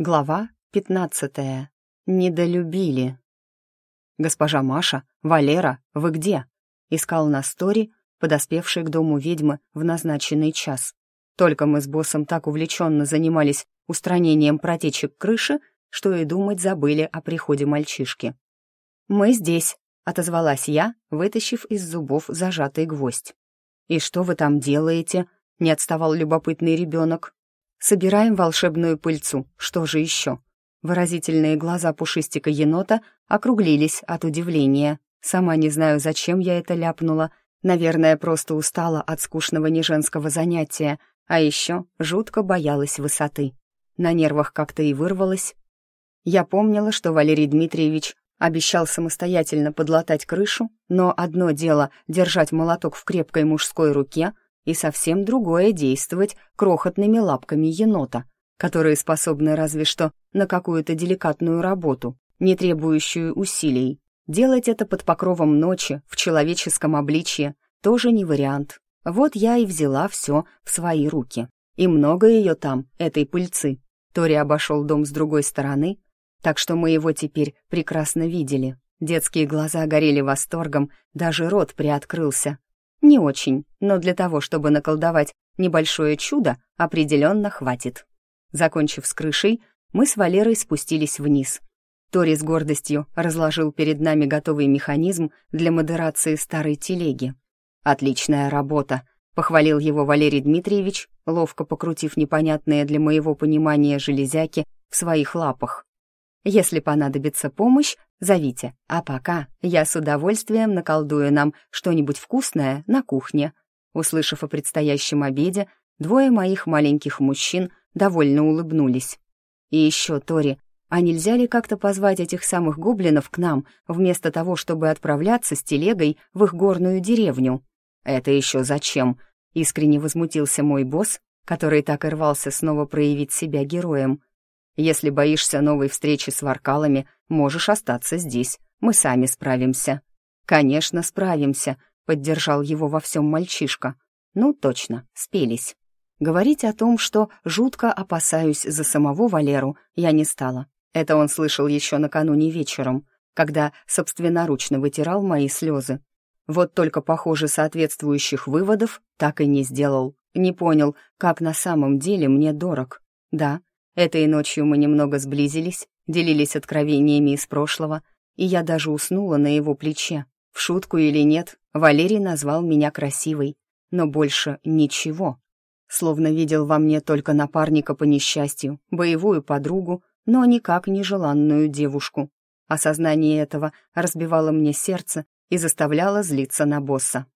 Глава пятнадцатая. Недолюбили. «Госпожа Маша, Валера, вы где?» — искал на стори, подоспевший к дому ведьмы в назначенный час. Только мы с боссом так увлеченно занимались устранением протечек крыши, что и думать забыли о приходе мальчишки. «Мы здесь», — отозвалась я, вытащив из зубов зажатый гвоздь. «И что вы там делаете?» — не отставал любопытный ребенок. Собираем волшебную пыльцу. Что же еще? Выразительные глаза пушистика енота округлились от удивления. Сама не знаю, зачем я это ляпнула. Наверное, просто устала от скучного неженского занятия, а еще жутко боялась высоты. На нервах как-то и вырвалась. Я помнила, что Валерий Дмитриевич обещал самостоятельно подлатать крышу, но одно дело — держать молоток в крепкой мужской руке — и совсем другое действовать крохотными лапками енота, которые способны разве что на какую-то деликатную работу, не требующую усилий. Делать это под покровом ночи, в человеческом обличье, тоже не вариант. Вот я и взяла все в свои руки. И много ее там, этой пыльцы. Тори обошел дом с другой стороны, так что мы его теперь прекрасно видели. Детские глаза горели восторгом, даже рот приоткрылся, не очень, но для того, чтобы наколдовать небольшое чудо, определенно хватит. Закончив с крышей, мы с Валерой спустились вниз. Тори с гордостью разложил перед нами готовый механизм для модерации старой телеги. «Отличная работа», — похвалил его Валерий Дмитриевич, ловко покрутив непонятные для моего понимания железяки в своих лапах. «Если понадобится помощь, Зовите. А пока я с удовольствием наколдую нам что-нибудь вкусное на кухне». Услышав о предстоящем обеде, двое моих маленьких мужчин довольно улыбнулись. «И еще, Тори, а нельзя ли как-то позвать этих самых гоблинов к нам, вместо того, чтобы отправляться с телегой в их горную деревню?» «Это еще зачем?» — искренне возмутился мой босс, который так и рвался снова проявить себя героем. Если боишься новой встречи с варкалами, можешь остаться здесь. Мы сами справимся». «Конечно, справимся», — поддержал его во всем мальчишка. «Ну, точно, спелись». Говорить о том, что жутко опасаюсь за самого Валеру, я не стала. Это он слышал еще накануне вечером, когда собственноручно вытирал мои слезы. Вот только, похоже, соответствующих выводов так и не сделал. Не понял, как на самом деле мне дорог. Да, Этой ночью мы немного сблизились, делились откровениями из прошлого, и я даже уснула на его плече. В шутку или нет, Валерий назвал меня красивой, но больше ничего. Словно видел во мне только напарника по несчастью, боевую подругу, но никак не желанную девушку. Осознание этого разбивало мне сердце и заставляло злиться на босса.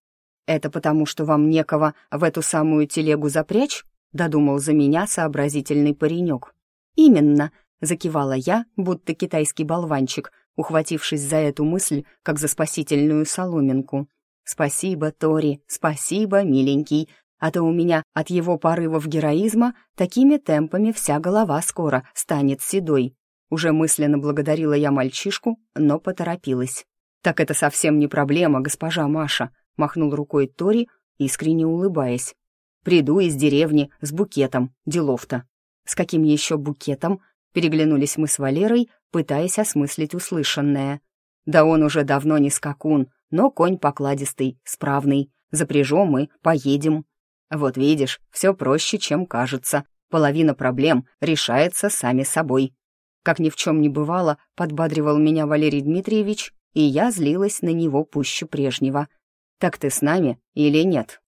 «Это потому, что вам некого в эту самую телегу запрячь?» Додумал за меня сообразительный паренек. «Именно», — закивала я, будто китайский болванчик, ухватившись за эту мысль, как за спасительную соломинку. «Спасибо, Тори, спасибо, миленький, а то у меня от его порывов героизма такими темпами вся голова скоро станет седой». Уже мысленно благодарила я мальчишку, но поторопилась. «Так это совсем не проблема, госпожа Маша», — махнул рукой Тори, искренне улыбаясь. Приду из деревни с букетом, делов-то. С каким еще букетом? Переглянулись мы с Валерой, пытаясь осмыслить услышанное. Да он уже давно не скакун, но конь покладистый, справный. Запряжем и поедем. Вот видишь, все проще, чем кажется. Половина проблем решается сами собой. Как ни в чем не бывало, подбадривал меня Валерий Дмитриевич, и я злилась на него пуще прежнего. «Так ты с нами или нет?»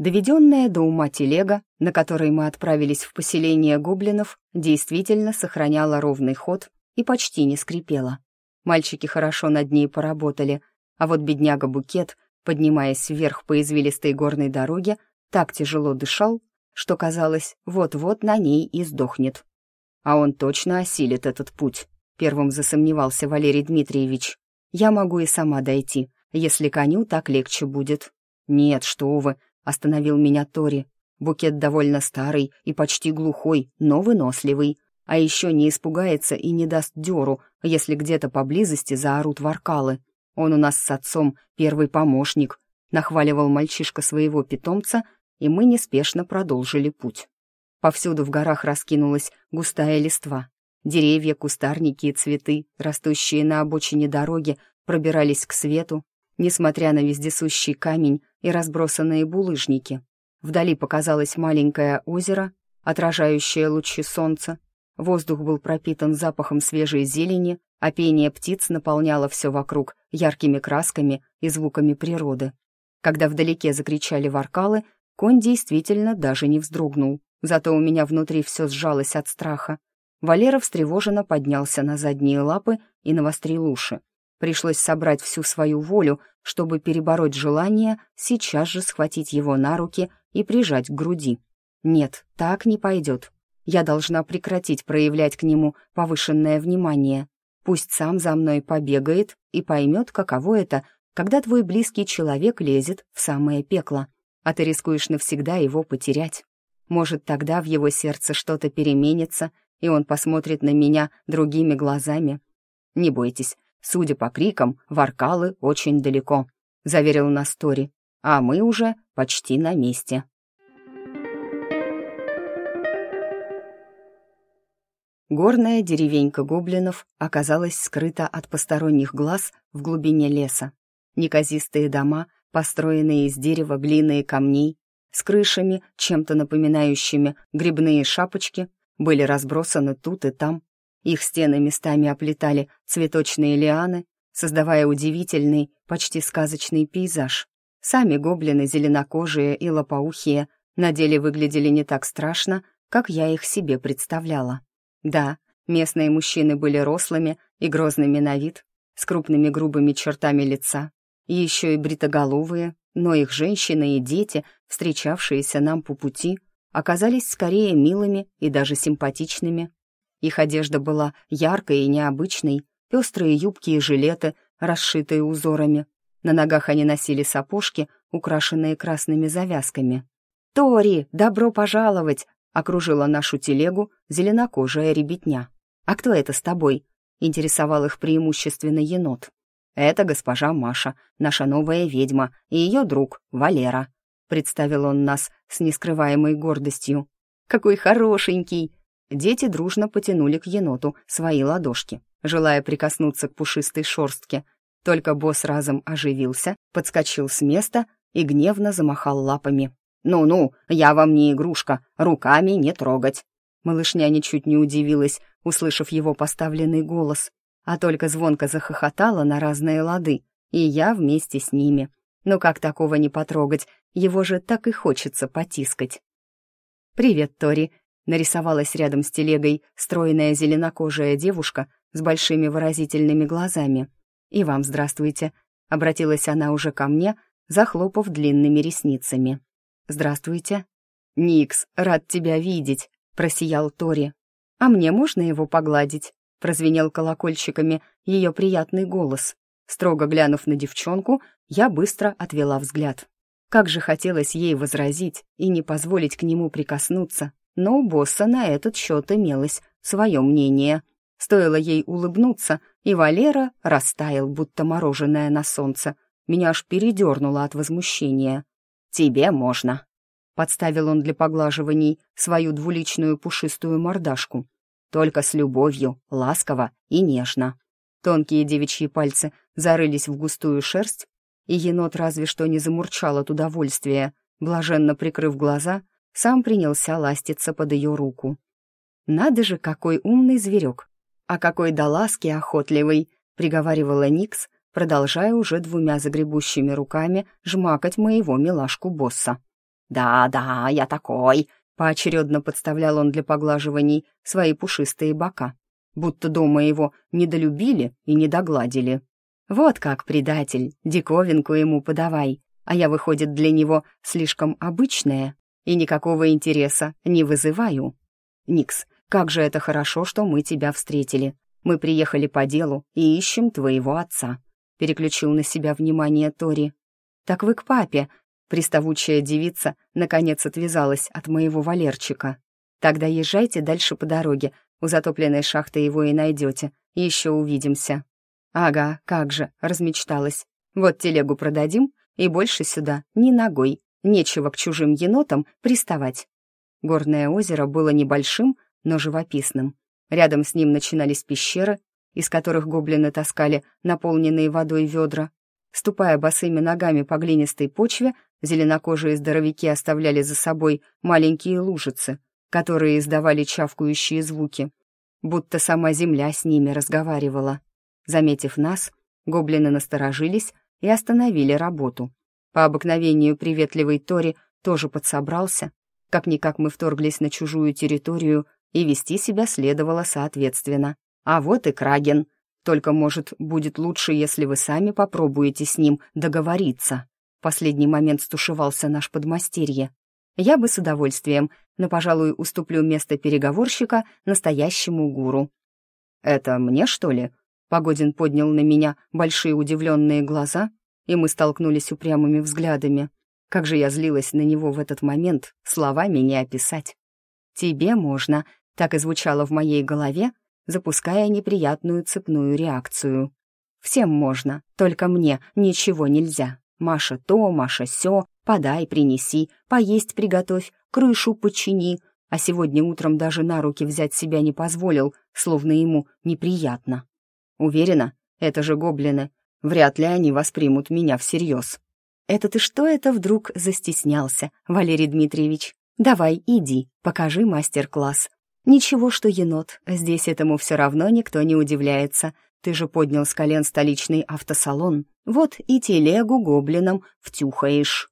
Доведенная до ума телега, на которой мы отправились в поселение гоблинов, действительно сохраняла ровный ход и почти не скрипела. Мальчики хорошо над ней поработали, а вот бедняга-букет, поднимаясь вверх по извилистой горной дороге, так тяжело дышал, что, казалось, вот-вот на ней и сдохнет. А он точно осилит этот путь, первым засомневался Валерий Дмитриевич. Я могу и сама дойти, если коню так легче будет. Нет, что вы, Остановил меня Тори. Букет довольно старый и почти глухой, но выносливый. А еще не испугается и не даст дёру, если где-то поблизости заорут воркалы. Он у нас с отцом первый помощник. Нахваливал мальчишка своего питомца, и мы неспешно продолжили путь. Повсюду в горах раскинулась густая листва. Деревья, кустарники и цветы, растущие на обочине дороги, пробирались к свету, несмотря на вездесущий камень и разбросанные булыжники. Вдали показалось маленькое озеро, отражающее лучи солнца. Воздух был пропитан запахом свежей зелени, а пение птиц наполняло все вокруг яркими красками и звуками природы. Когда вдалеке закричали воркалы, конь действительно даже не вздрогнул. Зато у меня внутри все сжалось от страха. Валера встревоженно поднялся на задние лапы и навострил уши. Пришлось собрать всю свою волю, чтобы перебороть желание сейчас же схватить его на руки и прижать к груди. Нет, так не пойдет. Я должна прекратить проявлять к нему повышенное внимание. Пусть сам за мной побегает и поймет, каково это, когда твой близкий человек лезет в самое пекло, а ты рискуешь навсегда его потерять. Может, тогда в его сердце что-то переменится, и он посмотрит на меня другими глазами. «Не бойтесь, судя по крикам, Варкалы очень далеко», — заверил Настори, «а мы уже почти на месте». Горная деревенька гоблинов оказалась скрыта от посторонних глаз в глубине леса. Неказистые дома, построенные из дерева, глины и камней, с крышами, чем-то напоминающими грибные шапочки, были разбросаны тут и там. Их стены местами оплетали цветочные лианы, создавая удивительный, почти сказочный пейзаж. Сами гоблины, зеленокожие и лопоухие, на деле выглядели не так страшно, как я их себе представляла. Да, местные мужчины были рослыми и грозными на вид, с крупными грубыми чертами лица, и еще и бритоголовые, но их женщины и дети, встречавшиеся нам по пути, оказались скорее милыми и даже симпатичными. Их одежда была яркой и необычной, пестрые юбки и жилеты, расшитые узорами. На ногах они носили сапожки, украшенные красными завязками. «Тори, добро пожаловать!» — окружила нашу телегу зеленокожая ребятня. «А кто это с тобой?» — интересовал их преимущественно енот. «Это госпожа Маша, наша новая ведьма, и ее друг Валера», — представил он нас с нескрываемой гордостью. «Какой хорошенький!» Дети дружно потянули к еноту свои ладошки, желая прикоснуться к пушистой шорстке. Только босс разом оживился, подскочил с места и гневно замахал лапами. «Ну-ну, я вам не игрушка, руками не трогать!» Малышня ничуть не удивилась, услышав его поставленный голос а только звонко захохотала на разные лады, и я вместе с ними. Но как такого не потрогать, его же так и хочется потискать. «Привет, Тори», — нарисовалась рядом с телегой стройная зеленокожая девушка с большими выразительными глазами. «И вам здравствуйте», — обратилась она уже ко мне, захлопав длинными ресницами. «Здравствуйте». «Никс, рад тебя видеть», — просиял Тори. «А мне можно его погладить?» прозвенел колокольчиками ее приятный голос. Строго глянув на девчонку, я быстро отвела взгляд. Как же хотелось ей возразить и не позволить к нему прикоснуться, но у босса на этот счет имелось свое мнение. Стоило ей улыбнуться, и Валера растаял, будто мороженое на солнце. Меня аж передернуло от возмущения. «Тебе можно», — подставил он для поглаживаний свою двуличную пушистую мордашку. Только с любовью, ласково и нежно. Тонкие девичьи пальцы зарылись в густую шерсть, и енот разве что не замурчал от удовольствия, блаженно прикрыв глаза, сам принялся ластиться под ее руку. «Надо же, какой умный зверек! А какой до ласки охотливый!» — приговаривала Никс, продолжая уже двумя загребущими руками жмакать моего милашку-босса. «Да-да, я такой!» Поочередно подставлял он для поглаживаний свои пушистые бока, будто дома его недолюбили и недогладили. Вот как, предатель, диковинку ему подавай, а я, выходит, для него слишком обычная и никакого интереса не вызываю. Никс, как же это хорошо, что мы тебя встретили. Мы приехали по делу и ищем твоего отца. Переключил на себя внимание Тори. Так вы к папе, Приставучая девица, наконец, отвязалась от моего Валерчика. «Тогда езжайте дальше по дороге, у затопленной шахты его и найдете, еще увидимся». «Ага, как же», — размечталась. «Вот телегу продадим, и больше сюда ни ногой, нечего к чужим енотам приставать». Горное озеро было небольшим, но живописным. Рядом с ним начинались пещеры, из которых гоблины таскали наполненные водой ведра. Ступая босыми ногами по глинистой почве, зеленокожие здоровяки оставляли за собой маленькие лужицы, которые издавали чавкающие звуки, будто сама земля с ними разговаривала. Заметив нас, гоблины насторожились и остановили работу. По обыкновению приветливый Тори тоже подсобрался. Как-никак мы вторглись на чужую территорию, и вести себя следовало соответственно. А вот и Краген. Только, может, будет лучше, если вы сами попробуете с ним договориться. Последний момент стушевался наш подмастерье. Я бы с удовольствием, но, пожалуй, уступлю место переговорщика настоящему гуру. «Это мне, что ли?» Погодин поднял на меня большие удивленные глаза, и мы столкнулись упрямыми взглядами. Как же я злилась на него в этот момент, словами не описать. «Тебе можно», — так и звучало в моей голове, запуская неприятную цепную реакцию. «Всем можно, только мне ничего нельзя. Маша то, Маша сё, подай, принеси, поесть приготовь, крышу почини». А сегодня утром даже на руки взять себя не позволил, словно ему неприятно. Уверена, это же гоблины. Вряд ли они воспримут меня всерьез. «Это ты что это вдруг застеснялся, Валерий Дмитриевич? Давай, иди, покажи мастер-класс. Ничего, что енот, здесь этому все равно никто не удивляется. Ты же поднял с колен столичный автосалон. Вот и телегу гоблинам втюхаешь».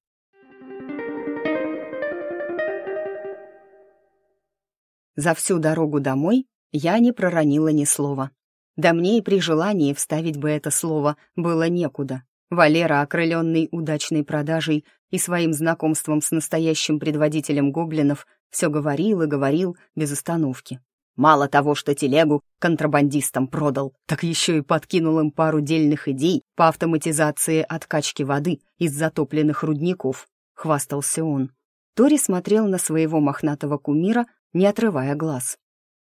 За всю дорогу домой я не проронила ни слова. Да мне и при желании вставить бы это слово было некуда. Валера, окрыленный удачной продажей и своим знакомством с настоящим предводителем гоблинов, все говорил и говорил без остановки. Мало того, что телегу контрабандистам продал, так еще и подкинул им пару дельных идей по автоматизации откачки воды из затопленных рудников, хвастался он. Тори смотрел на своего мохнатого кумира, не отрывая глаз.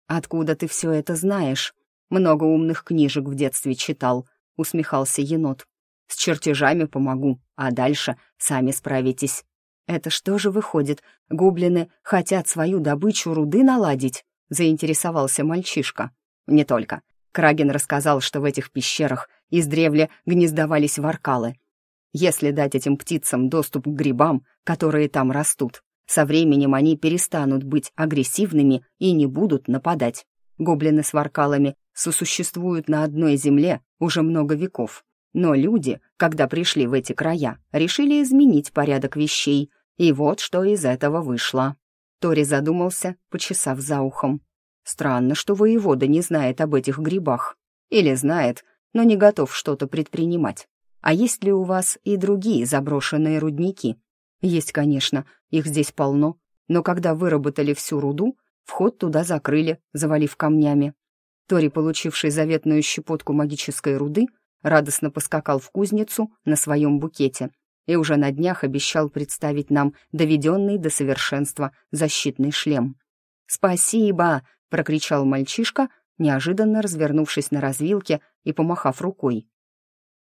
«Откуда ты все это знаешь? Много умных книжек в детстве читал», — усмехался енот. С чертежами помогу, а дальше сами справитесь. Это что же выходит, гоблины хотят свою добычу руды наладить? Заинтересовался мальчишка. Не только. Краген рассказал, что в этих пещерах издревле гнездовались варкалы. Если дать этим птицам доступ к грибам, которые там растут, со временем они перестанут быть агрессивными и не будут нападать. Гоблины с варкалами сосуществуют на одной земле уже много веков. Но люди, когда пришли в эти края, решили изменить порядок вещей, и вот что из этого вышло. Тори задумался, почесав за ухом. Странно, что воевода не знает об этих грибах. Или знает, но не готов что-то предпринимать. А есть ли у вас и другие заброшенные рудники? Есть, конечно, их здесь полно, но когда выработали всю руду, вход туда закрыли, завалив камнями. Тори, получивший заветную щепотку магической руды, радостно поскакал в кузницу на своем букете и уже на днях обещал представить нам доведенный до совершенства защитный шлем. «Спасибо!» — прокричал мальчишка, неожиданно развернувшись на развилке и помахав рукой.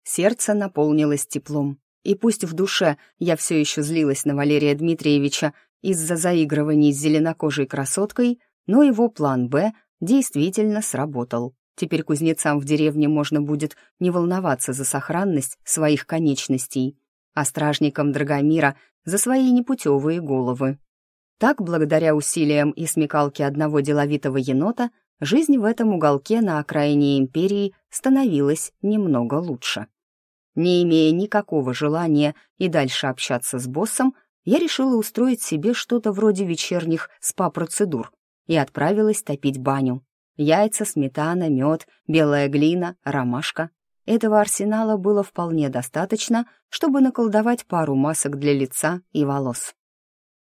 Сердце наполнилось теплом, и пусть в душе я все еще злилась на Валерия Дмитриевича из-за заигрываний с зеленокожей красоткой, но его план «Б» действительно сработал. Теперь кузнецам в деревне можно будет не волноваться за сохранность своих конечностей, а стражникам Драгомира за свои непутевые головы. Так, благодаря усилиям и смекалке одного деловитого енота, жизнь в этом уголке на окраине империи становилась немного лучше. Не имея никакого желания и дальше общаться с боссом, я решила устроить себе что-то вроде вечерних спа-процедур и отправилась топить баню. Яйца, сметана, мед, белая глина, ромашка. Этого арсенала было вполне достаточно, чтобы наколдовать пару масок для лица и волос.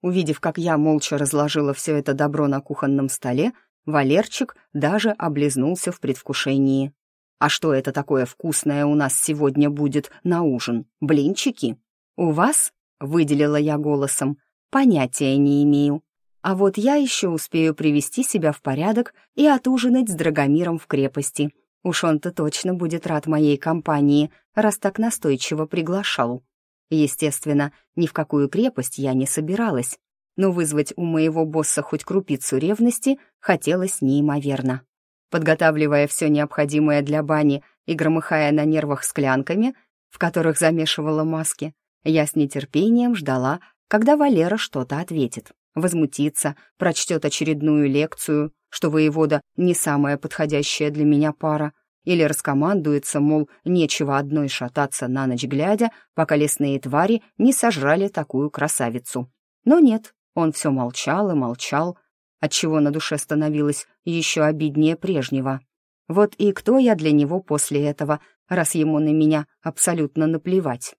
Увидев, как я молча разложила все это добро на кухонном столе, Валерчик даже облизнулся в предвкушении. «А что это такое вкусное у нас сегодня будет на ужин? Блинчики?» «У вас?» — выделила я голосом. «Понятия не имею. А вот я еще успею привести себя в порядок и отужинать с Драгомиром в крепости. Уж он-то точно будет рад моей компании, раз так настойчиво приглашал. Естественно, ни в какую крепость я не собиралась, но вызвать у моего босса хоть крупицу ревности хотелось неимоверно. подготавливая все необходимое для бани и громыхая на нервах склянками, в которых замешивала маски, я с нетерпением ждала, когда Валера что-то ответит, возмутится, прочтет очередную лекцию, что воевода не самая подходящая для меня пара, или раскомандуется, мол, нечего одной шататься на ночь глядя, пока лесные твари не сожрали такую красавицу. Но нет, он все молчал и молчал, отчего на душе становилось еще обиднее прежнего. Вот и кто я для него после этого, раз ему на меня абсолютно наплевать.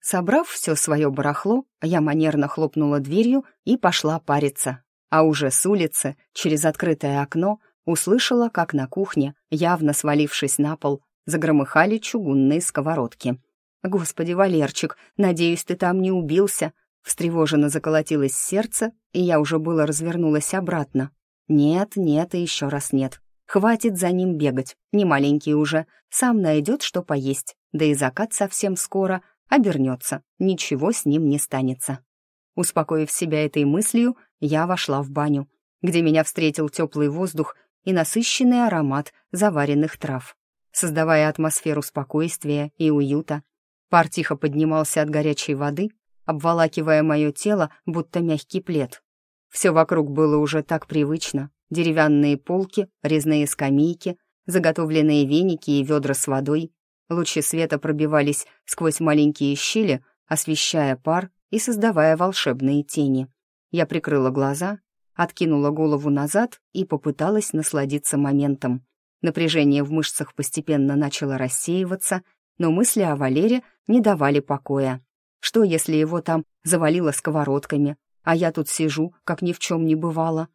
Собрав все свое барахло, я манерно хлопнула дверью и пошла париться. А уже с улицы, через открытое окно, услышала, как на кухне, явно свалившись на пол, загромыхали чугунные сковородки. «Господи, Валерчик, надеюсь, ты там не убился?» Встревоженно заколотилось сердце, и я уже было развернулась обратно. «Нет, нет и еще раз нет. Хватит за ним бегать, не маленький уже, сам найдет, что поесть, да и закат совсем скоро обернется, ничего с ним не станется». Успокоив себя этой мыслью, я вошла в баню, где меня встретил теплый воздух и насыщенный аромат заваренных трав, создавая атмосферу спокойствия и уюта. Пар тихо поднимался от горячей воды, обволакивая мое тело, будто мягкий плед. Все вокруг было уже так привычно. Деревянные полки, резные скамейки, заготовленные веники и ведра с водой. Лучи света пробивались сквозь маленькие щели, освещая пар и создавая волшебные тени. Я прикрыла глаза откинула голову назад и попыталась насладиться моментом. Напряжение в мышцах постепенно начало рассеиваться, но мысли о Валере не давали покоя. Что, если его там завалило сковородками, а я тут сижу, как ни в чем не бывало?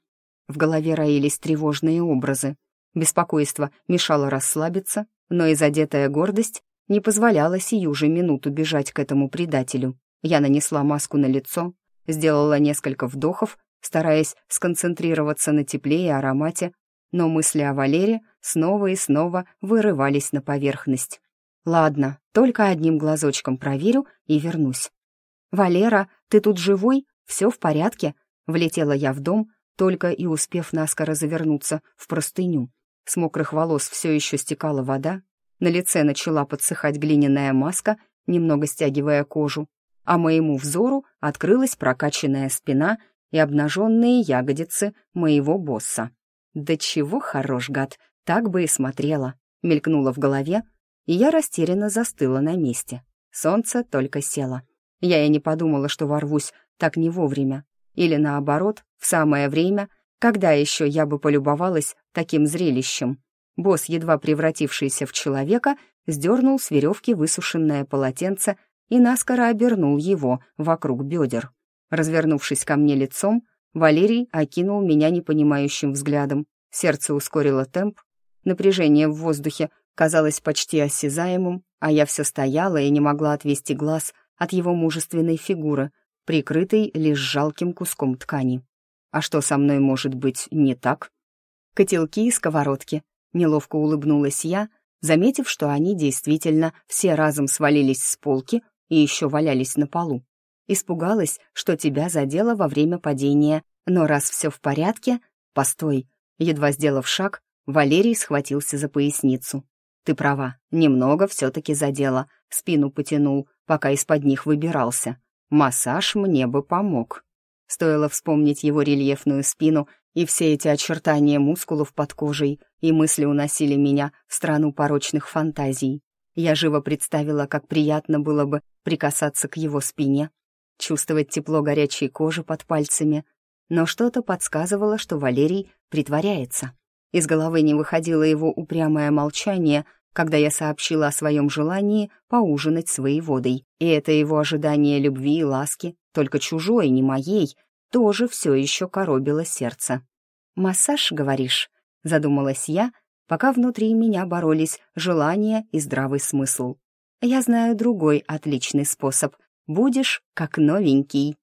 В голове роились тревожные образы. Беспокойство мешало расслабиться, но и задетая гордость не позволяла сию же минуту бежать к этому предателю. Я нанесла маску на лицо, сделала несколько вдохов стараясь сконцентрироваться на тепле и аромате, но мысли о Валере снова и снова вырывались на поверхность. «Ладно, только одним глазочком проверю и вернусь». «Валера, ты тут живой? Все в порядке?» Влетела я в дом, только и успев наскоро завернуться в простыню. С мокрых волос все еще стекала вода, на лице начала подсыхать глиняная маска, немного стягивая кожу, а моему взору открылась прокачанная спина и обнаженные ягодицы моего босса. «Да чего хорош, гад, так бы и смотрела», — мелькнула в голове, и я растерянно застыла на месте. Солнце только село. Я и не подумала, что ворвусь так не вовремя. Или наоборот, в самое время, когда еще я бы полюбовалась таким зрелищем. Босс, едва превратившийся в человека, сдернул с веревки высушенное полотенце и наскоро обернул его вокруг бедер. Развернувшись ко мне лицом, Валерий окинул меня непонимающим взглядом. Сердце ускорило темп, напряжение в воздухе казалось почти осязаемым, а я все стояла и не могла отвести глаз от его мужественной фигуры, прикрытой лишь жалким куском ткани. А что со мной может быть не так? Котелки и сковородки. Неловко улыбнулась я, заметив, что они действительно все разом свалились с полки и еще валялись на полу. Испугалась, что тебя задело во время падения, но раз все в порядке... Постой. Едва сделав шаг, Валерий схватился за поясницу. Ты права, немного все-таки задело, спину потянул, пока из-под них выбирался. Массаж мне бы помог. Стоило вспомнить его рельефную спину и все эти очертания мускулов под кожей, и мысли уносили меня в страну порочных фантазий. Я живо представила, как приятно было бы прикасаться к его спине, чувствовать тепло горячей кожи под пальцами, но что-то подсказывало, что Валерий притворяется. Из головы не выходило его упрямое молчание, когда я сообщила о своем желании поужинать своей водой, и это его ожидание любви и ласки, только чужой, не моей, тоже все еще коробило сердце. «Массаж, говоришь?» — задумалась я, пока внутри меня боролись желание и здравый смысл. «Я знаю другой отличный способ — будешь как новенький.